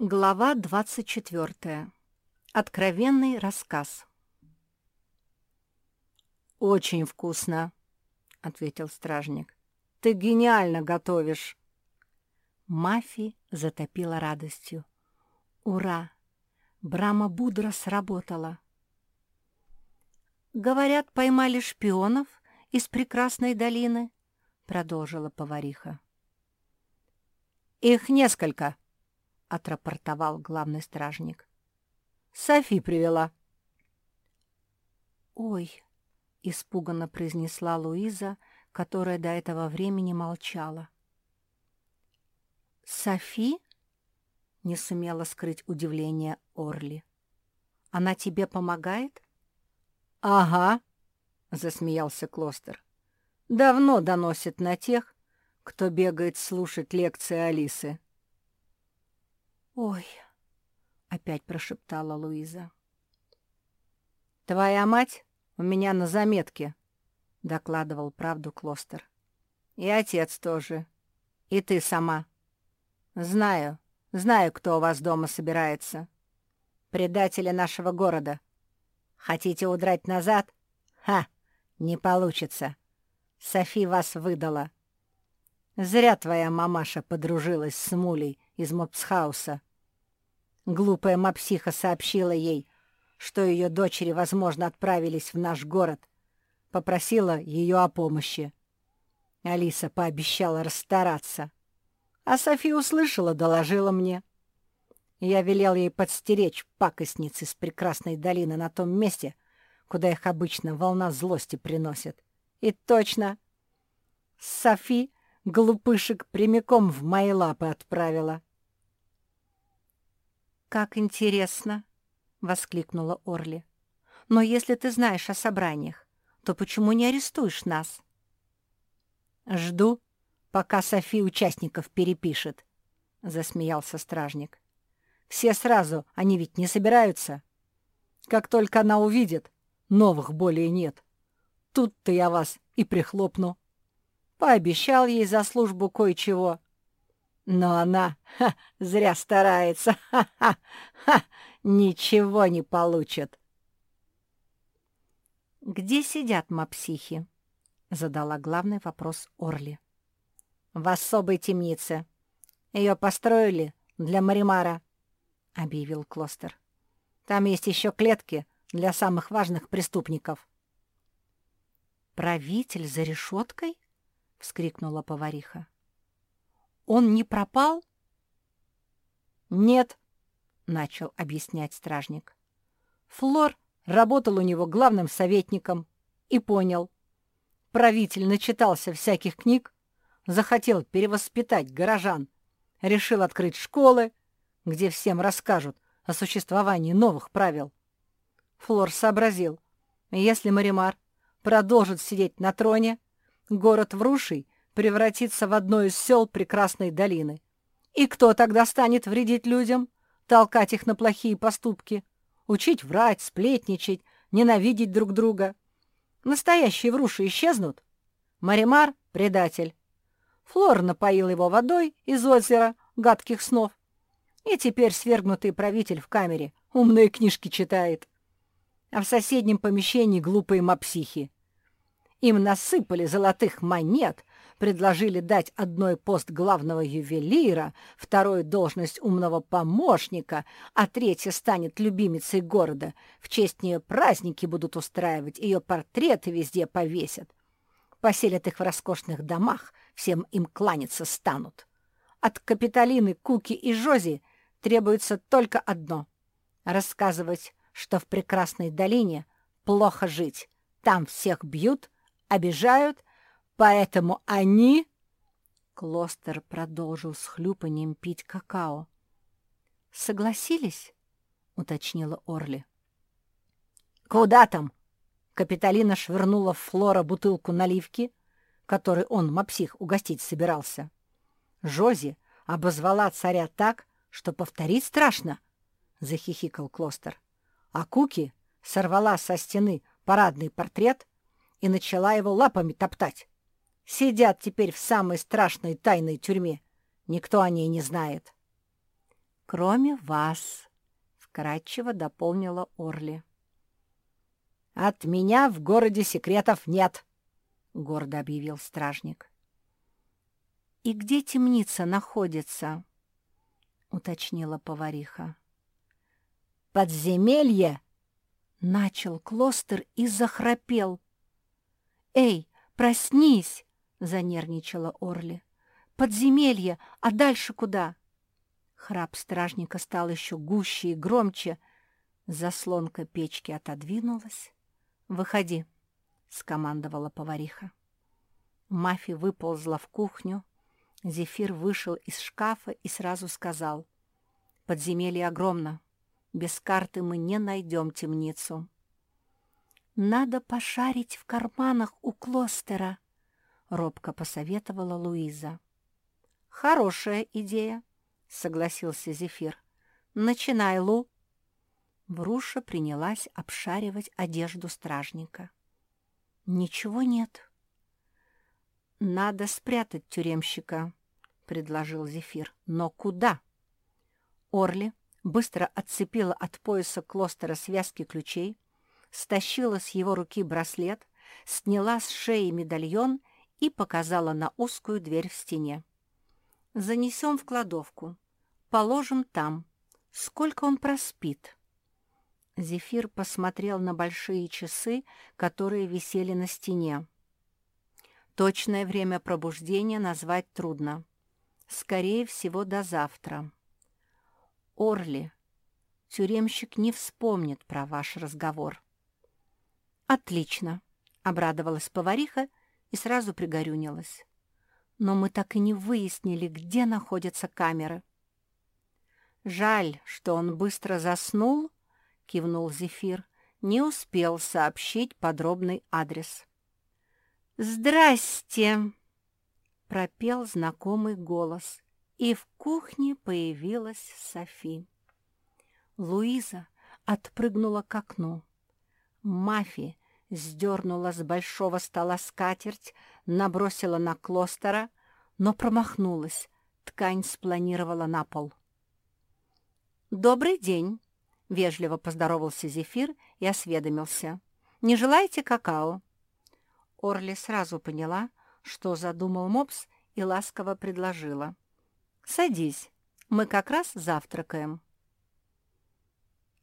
Глава 24. Откровенный рассказ. «Очень вкусно», — ответил стражник. «Ты гениально готовишь». Мафи затопила радостью. «Ура! Брама Будра сработала!» «Говорят, поймали шпионов из прекрасной долины», — продолжила повариха. «Их несколько», — отрапортовал главный стражник. «Софи привела». «Ой», — испуганно произнесла Луиза, которая до этого времени молчала. «Софи?» — не сумела скрыть удивление Орли. «Она тебе помогает?» «Ага», — засмеялся Клостер. «Давно доносит на тех, кто бегает слушать лекции Алисы». «Ой!» — опять прошептала Луиза. «Твоя мать у меня на заметке», — докладывал правду Клостер. «И отец тоже. И ты сама. Знаю, знаю, кто у вас дома собирается. Предатели нашего города. Хотите удрать назад? Ха! Не получится. Софи вас выдала. Зря твоя мамаша подружилась с Мулей из Мопсхауса. Глупая мапсиха сообщила ей, что ее дочери, возможно, отправились в наш город. Попросила ее о помощи. Алиса пообещала расстараться. А Софи услышала, доложила мне. Я велел ей подстеречь пакостниц из прекрасной долины на том месте, куда их обычно волна злости приносит. И точно, Софи глупышек прямиком в мои лапы отправила. «Как интересно!» — воскликнула Орли. «Но если ты знаешь о собраниях, то почему не арестуешь нас?» «Жду, пока Софи участников перепишет», — засмеялся стражник. «Все сразу, они ведь не собираются. Как только она увидит, новых более нет. Тут-то я вас и прихлопну». Пообещал ей за службу кое-чего. Но она ха, зря старается. Ха-ха-ха, ничего не получит. «Где сидят мапсихи?» — задала главный вопрос Орли. «В особой темнице. Ее построили для Маримара», — объявил Клостер. «Там есть еще клетки для самых важных преступников». «Правитель за решеткой?» — вскрикнула повариха. «Он не пропал?» «Нет», — начал объяснять стражник. «Флор работал у него главным советником и понял. Правитель начитался всяких книг, захотел перевоспитать горожан, решил открыть школы, где всем расскажут о существовании новых правил. Флор сообразил, если Маримар продолжит сидеть на троне, Город Вруший превратится в одно из сел прекрасной долины. И кто тогда станет вредить людям, толкать их на плохие поступки, учить врать, сплетничать, ненавидеть друг друга? Настоящие Вруши исчезнут. Маримар — предатель. Флор напоил его водой из озера гадких снов. И теперь свергнутый правитель в камере умные книжки читает. А в соседнем помещении глупые мапсихи. Им насыпали золотых монет, предложили дать одной пост главного ювелира, второй — должность умного помощника, а третья станет любимицей города. В честь нее праздники будут устраивать, ее портреты везде повесят. Поселят их в роскошных домах, всем им кланяться станут. От Капитолины, Куки и Жози требуется только одно — рассказывать, что в прекрасной долине плохо жить. Там всех бьют, обижают, поэтому они...» Клостер продолжил с хлюпанием пить какао. «Согласились?» — уточнила Орли. «Куда там?» Капитолина швырнула в Флора бутылку наливки, которой он, мапсих, угостить собирался. Жози обозвала царя так, что повторить страшно, — захихикал Клостер. А Куки сорвала со стены парадный портрет и начала его лапами топтать. Сидят теперь в самой страшной тайной тюрьме. Никто о ней не знает. кроме вас», — вкратчиво дополнила Орли. «От меня в городе секретов нет», — гордо объявил стражник. «И где темница находится?» — уточнила повариха. «Подземелье!» — начал Клостер и захрапел. «Эй, проснись!» — занервничала Орли. «Подземелье! А дальше куда?» Храп стражника стал еще гуще и громче. Заслонка печки отодвинулась. «Выходи!» — скомандовала повариха. Мафи выползла в кухню, Зефир вышел из шкафа и сразу сказал. «Подземелье огромно. Без карты мы не найдем темницу». «Надо пошарить в карманах у Клостера», — робко посоветовала Луиза. «Хорошая идея», — согласился Зефир. «Начинай, Лу». Вруша принялась обшаривать одежду стражника. «Ничего нет». «Надо спрятать тюремщика», — предложил Зефир. «Но куда?» Орли быстро отцепила от пояса Клостера связки ключей, стащила с его руки браслет, сняла с шеи медальон и показала на узкую дверь в стене. «Занесем в кладовку. Положим там. Сколько он проспит?» Зефир посмотрел на большие часы, которые висели на стене. Точное время пробуждения назвать трудно. Скорее всего, до завтра. Орли, тюремщик не вспомнит про ваш разговор. Отлично, обрадовалась повариха и сразу пригорюнилась. Но мы так и не выяснили, где находятся камеры. Жаль, что он быстро заснул, кивнул Зефир, не успел сообщить подробный адрес. «Здрасте!» — пропел знакомый голос, и в кухне появилась Софи. Луиза отпрыгнула к окну. Мафи сдернула с большого стола скатерть, набросила на клостера, но промахнулась, ткань спланировала на пол. «Добрый день!» — вежливо поздоровался Зефир и осведомился. «Не желаете какао?» Орли сразу поняла, что задумал Мопс, и ласково предложила. «Садись, мы как раз завтракаем».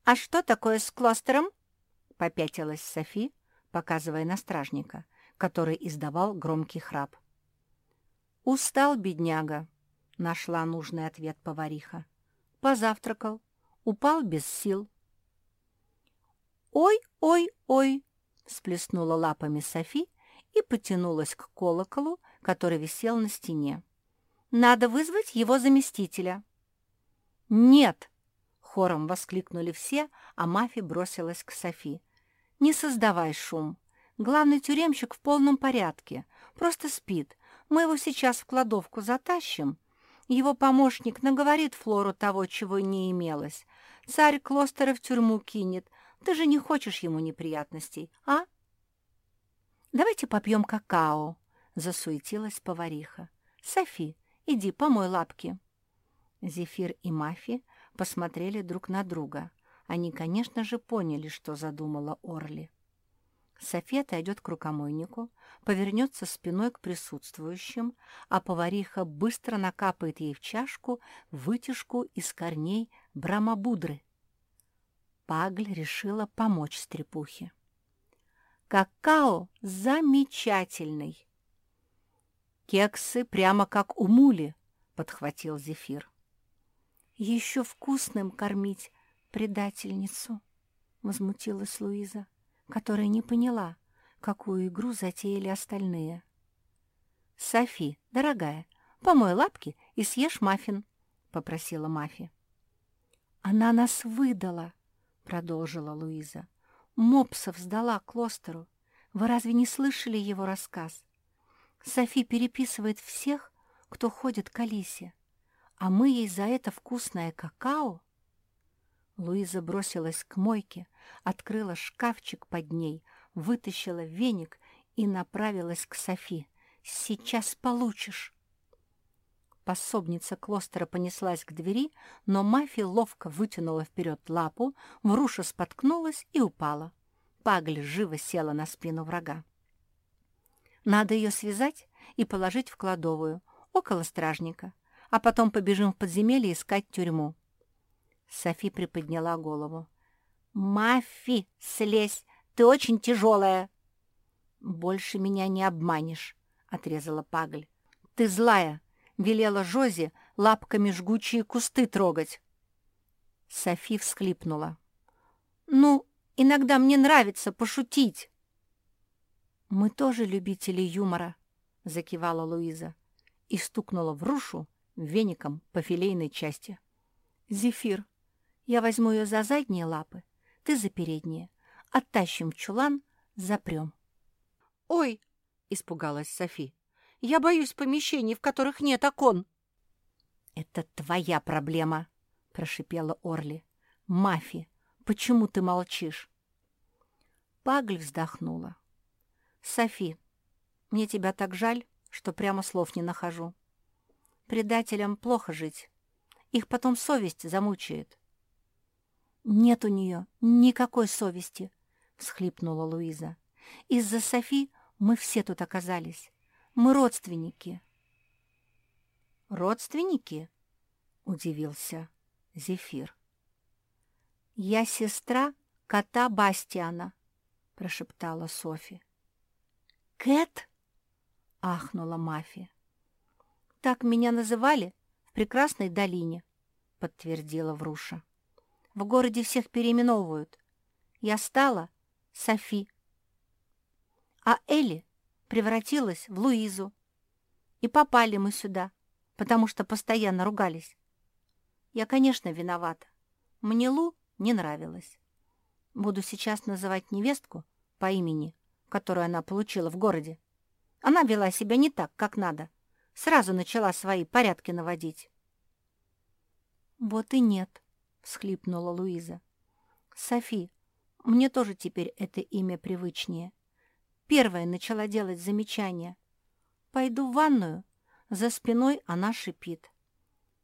«А что такое с кластером?» — попятилась Софи, показывая на стражника, который издавал громкий храп. «Устал, бедняга», — нашла нужный ответ повариха. «Позавтракал, упал без сил». «Ой-ой-ой!» — сплеснула лапами Софи и потянулась к колоколу, который висел на стене. «Надо вызвать его заместителя». «Нет!» — хором воскликнули все, а Мафи бросилась к Софи. «Не создавай шум. Главный тюремщик в полном порядке. Просто спит. Мы его сейчас в кладовку затащим. Его помощник наговорит Флору того, чего не имелось. Царь Клостера в тюрьму кинет. Ты же не хочешь ему неприятностей, а?» «Давайте попьем какао», — засуетилась повариха. «Софи, иди, помой лапки». Зефир и Мафи посмотрели друг на друга. Они, конечно же, поняли, что задумала Орли. Софи отойдет к рукомойнику, повернется спиной к присутствующим, а повариха быстро накапает ей в чашку вытяжку из корней брамабудры. Пагль решила помочь стрепухе. Какао замечательный. Кексы прямо как у мули, подхватил Зефир. Еще вкусным кормить предательницу, возмутилась Луиза, которая не поняла, какую игру затеяли остальные. «Софи, дорогая, помой лапки и съешь маффин», — попросила Мафи. «Она нас выдала», — продолжила Луиза. Мопсов сдала Клостеру. Вы разве не слышали его рассказ? Софи переписывает всех, кто ходит к Алисе, а мы ей за это вкусное какао. Луиза бросилась к мойке, открыла шкафчик под ней, вытащила веник и направилась к Софи. «Сейчас получишь!» пособница Клостера понеслась к двери, но Мафия ловко вытянула вперед лапу, Вруша споткнулась и упала. Пагль живо села на спину врага. Надо ее связать и положить в кладовую, около стражника, а потом побежим в подземелье искать тюрьму. Софи приподняла голову. «Мафи, слезь! Ты очень тяжелая!» «Больше меня не обманешь», — отрезала Пагль. «Ты злая!» — велела Жози лапками жгучие кусты трогать. Софи всхлипнула. «Ну, иногда мне нравится пошутить». «Мы тоже любители юмора», — закивала Луиза и стукнула в рушу веником по филейной части. «Зефир, я возьму ее за задние лапы, ты за передние. Оттащим в чулан, запрем». «Ой!» — испугалась Софи. «Я боюсь помещений, в которых нет окон». «Это твоя проблема», — прошипела Орли. «Мафи, почему ты молчишь?» Пагль вздохнула. «Софи, мне тебя так жаль, что прямо слов не нахожу. Предателям плохо жить. Их потом совесть замучает». «Нет у нее никакой совести», — всхлипнула Луиза. «Из-за Софи мы все тут оказались. Мы родственники». «Родственники?» — удивился Зефир. «Я сестра кота Бастиана», — прошептала Софи. «Кэт?» — ахнула Мафия. «Так меня называли в прекрасной долине», — подтвердила Вруша. «В городе всех переименовывают. Я стала Софи. А Элли превратилась в Луизу. И попали мы сюда, потому что постоянно ругались. Я, конечно, виновата. Мне Лу не нравилось. Буду сейчас называть невестку по имени которую она получила в городе. Она вела себя не так, как надо. Сразу начала свои порядки наводить. «Вот и нет», — всхлипнула Луиза. «Софи, мне тоже теперь это имя привычнее. Первая начала делать замечания. Пойду в ванную, за спиной она шипит.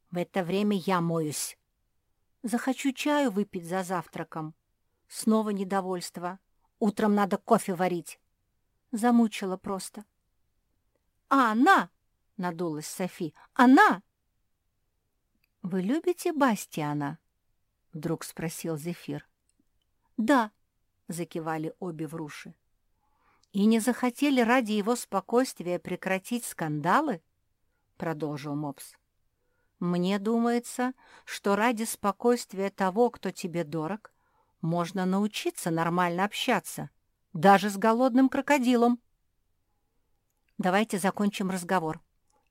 В это время я моюсь. Захочу чаю выпить за завтраком. Снова недовольство. Утром надо кофе варить. Замучила просто. «А она!» — надулась Софи. «Она!» «Вы любите Бастиана?» — вдруг спросил Зефир. «Да», — закивали обе в руши. «И не захотели ради его спокойствия прекратить скандалы?» — продолжил Мопс. «Мне думается, что ради спокойствия того, кто тебе дорог, можно научиться нормально общаться, даже с голодным крокодилом. Давайте закончим разговор.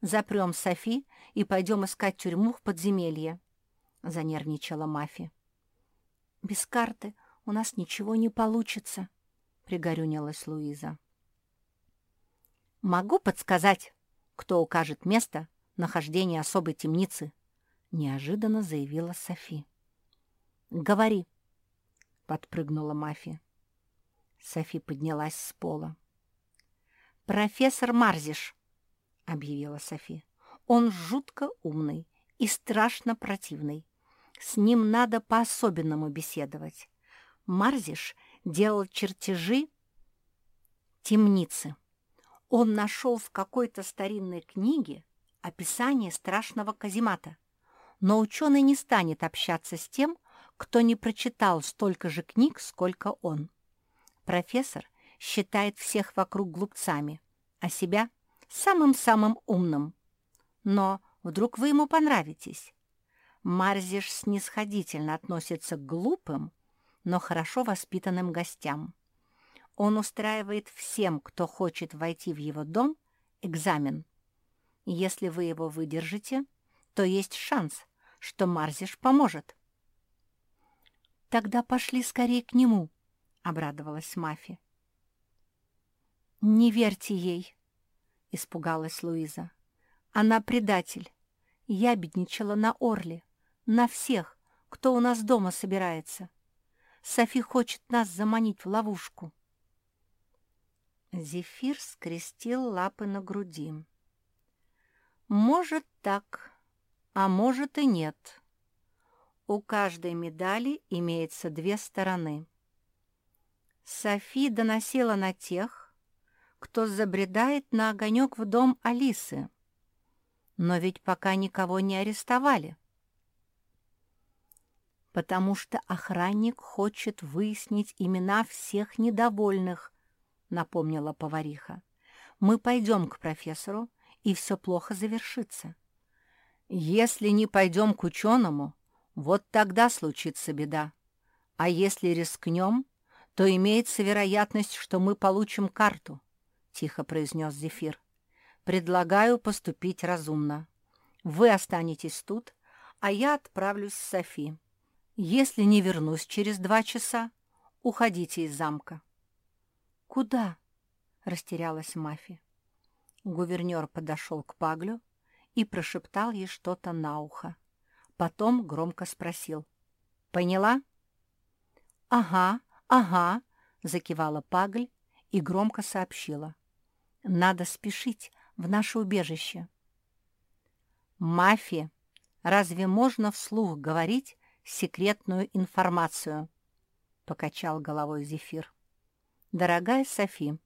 Запрем Софи и пойдем искать тюрьму в подземелье, — занервничала Мафи. Без карты у нас ничего не получится, — пригорюнилась Луиза. Могу подсказать, кто укажет место нахождения особой темницы, — неожиданно заявила Софи. «Говори», — подпрыгнула Мафия. Софи поднялась с пола. «Профессор Марзиш», — объявила Софи. «Он жутко умный и страшно противный. С ним надо по-особенному беседовать. Марзиш делал чертежи темницы. Он нашел в какой-то старинной книге описание страшного каземата, но ученый не станет общаться с тем, кто не прочитал столько же книг, сколько он. Профессор считает всех вокруг глупцами, а себя самым-самым умным. Но вдруг вы ему понравитесь. Марзиш снисходительно относится к глупым, но хорошо воспитанным гостям. Он устраивает всем, кто хочет войти в его дом, экзамен. Если вы его выдержите, то есть шанс, что Марзиш поможет. «Тогда пошли скорее к нему», — обрадовалась Мафи. «Не верьте ей», — испугалась Луиза. «Она предатель. Я бедничала на Орле, на всех, кто у нас дома собирается. Софи хочет нас заманить в ловушку». Зефир скрестил лапы на груди. Может так, а может и нет. У каждой медали имеется две стороны. Софи доносила на тех, кто забредает на огонек в дом Алисы. Но ведь пока никого не арестовали. Потому что охранник хочет выяснить имена всех недовольных, напомнила повариха. Мы пойдем к профессору, и все плохо завершится. Если не пойдем к ученому, вот тогда случится беда. А если рискнем, то имеется вероятность, что мы получим карту, — тихо произнес Зефир. Предлагаю поступить разумно. Вы останетесь тут, а я отправлюсь с Софи. Если не вернусь через два часа, уходите из замка. — Куда? — растерялась Мафи. Гувернер подошел к Паглю и прошептал ей что-то на ухо. Потом громко спросил. «Поняла?» «Ага, ага», — закивала Пагль и громко сообщила. «Надо спешить в наше убежище». «Мафия, разве можно вслух говорить секретную информацию?» — покачал головой Зефир. «Дорогая Софи,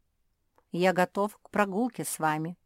я готов к прогулке с вами.